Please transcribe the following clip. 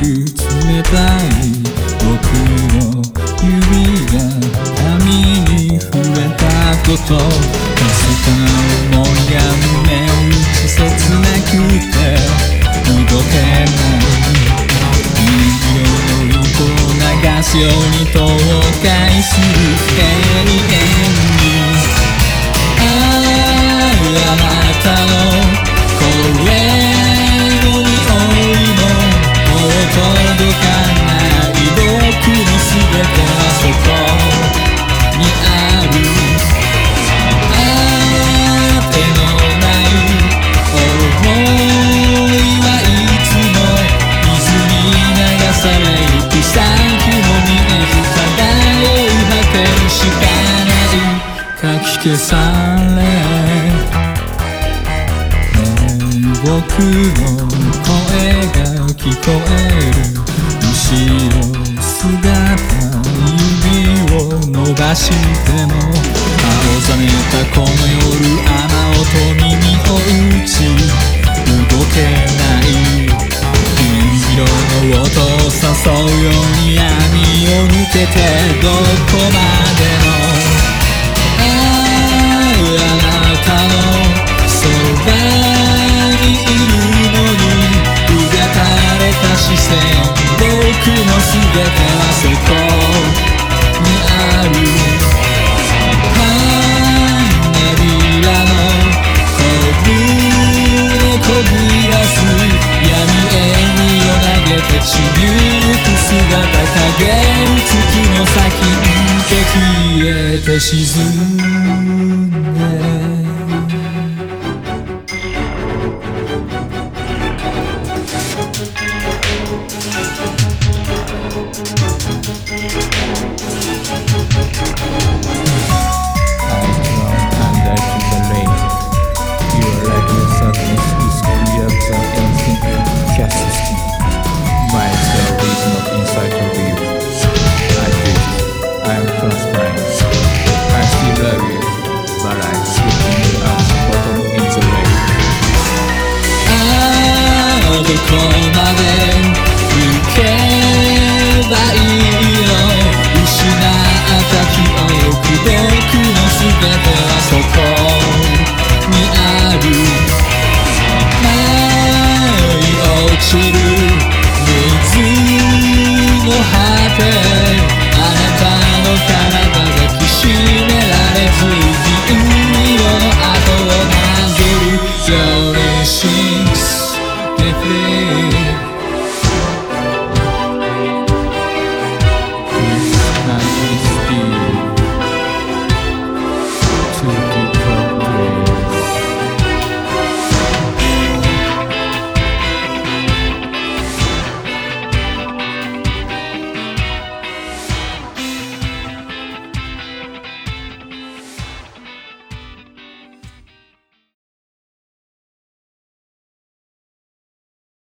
く冷たい僕の指が髪に触れたことかか思や胸を打切なくて動けない色の糸流すように倒壊する永遠にあああなた消され。僕の声が聞こえる後ろ姿指を伸ばしても青ざめたこの夜雨音耳を打ち動けない銀色の音を誘うように闇を抜けてどこまでも姿影る月の先に消えて沈んこまで行けばいいよ失った記憶僕のすべてはそこにある舞い落ちる水の果てあなたの体がきしめられずに海の跡をなぞる。